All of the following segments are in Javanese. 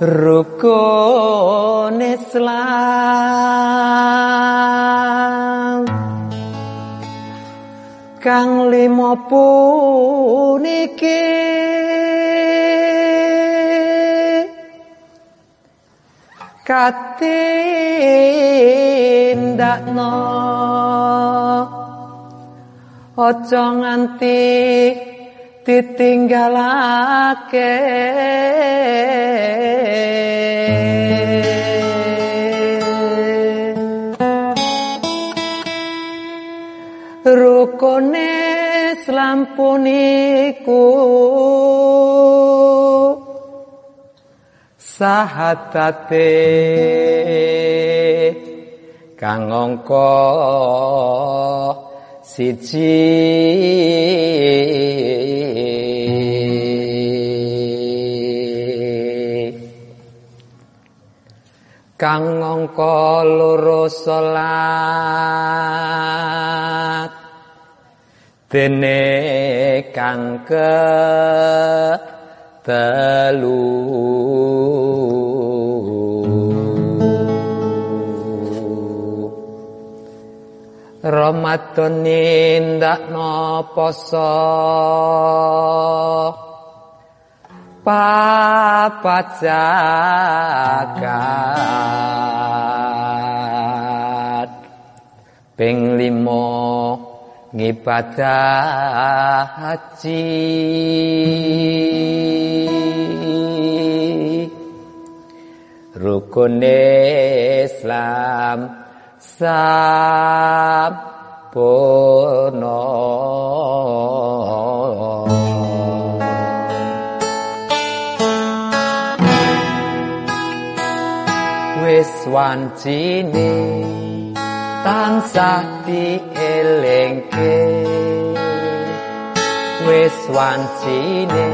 rukun Islam. Kang limo puniki. Katindakno. Aja nganti ditinggalake. Rukune slampuniku sahatate kang angka siji kang angka loro salat. Dene kang ke telu Ramadan nindakno poso papat zakat ping limo ngibadah haji. Rukun Islam sampurna wancine tansah dielingke wis wancine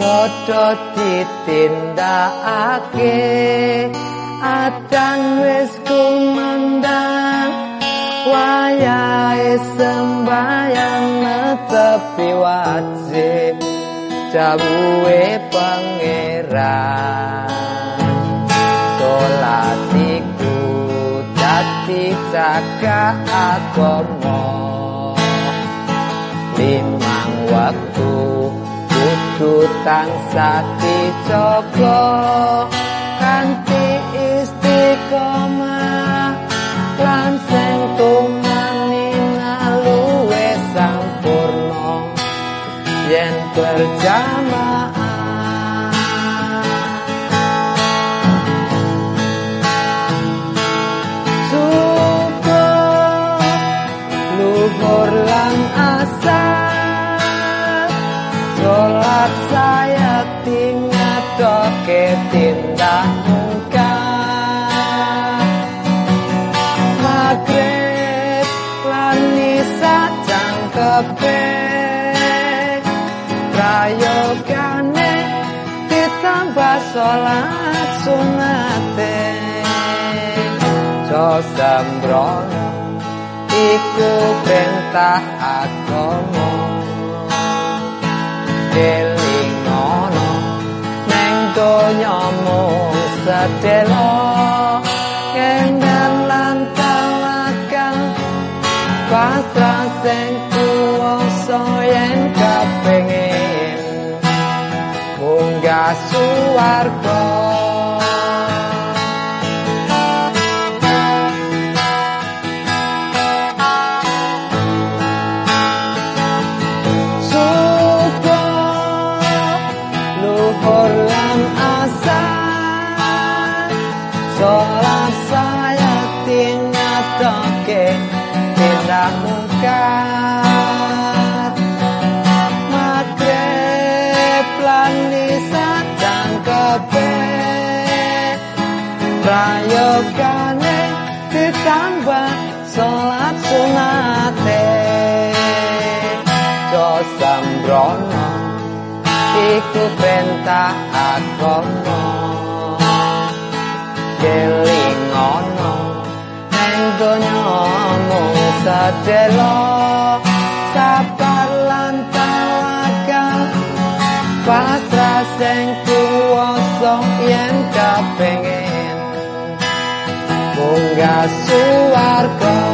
padha ditindakake. Adan wis kumandang wayahe sembayang netepi wajib. Jawuhe pangeran jaga agama limang waktu kudu tansah dijaga kanthi istiqomah tingatoke tindak mungkar Maghrib lan nisa cangkepe Prayogane ditambah sholat sunate. Jo sembrono iku perintah agama. Elingono donya mung sedelo kendan lan tawakal pasrah sing kuwasa yen kepengin. Munggah suwarga tingatoke tindak mungkar Maghrib lan nisa cangkepe Prayogane ditambah sholat sunate Jo sembrono iku perintah agama kelingono neng donya sedelo sabar lan tawakal pasrah sing kuwasa yen kapengen munggah suwarga